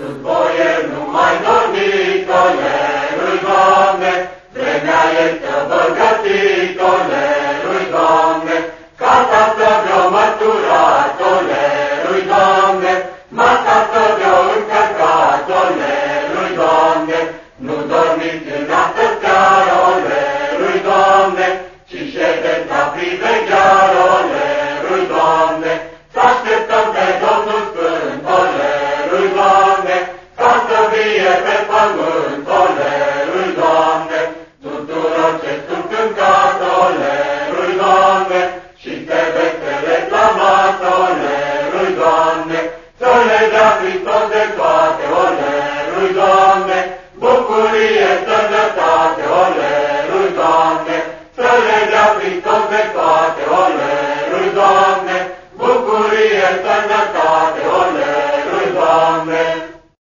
Sub boier nu mai dormi, colerul, Doamne, vremea este băgătii, colerul, Doamne, ca să vreo mătura, colerul, Doamne, masa să vreo încărcat, colerul, Doamne, nu dormiți în asta seară, olerul, Doamne, ci ședeți la privegheară, olerul, Doamne, cântatolerui, Doamne, și te vectele clamatorerui, Doamne, să le dea Hristos de toate olerui, Doamne, bucurie, sănătate, olerui, Doamne, să le dea Hristos de toate olerui, Doamne, bucurie, sănătate,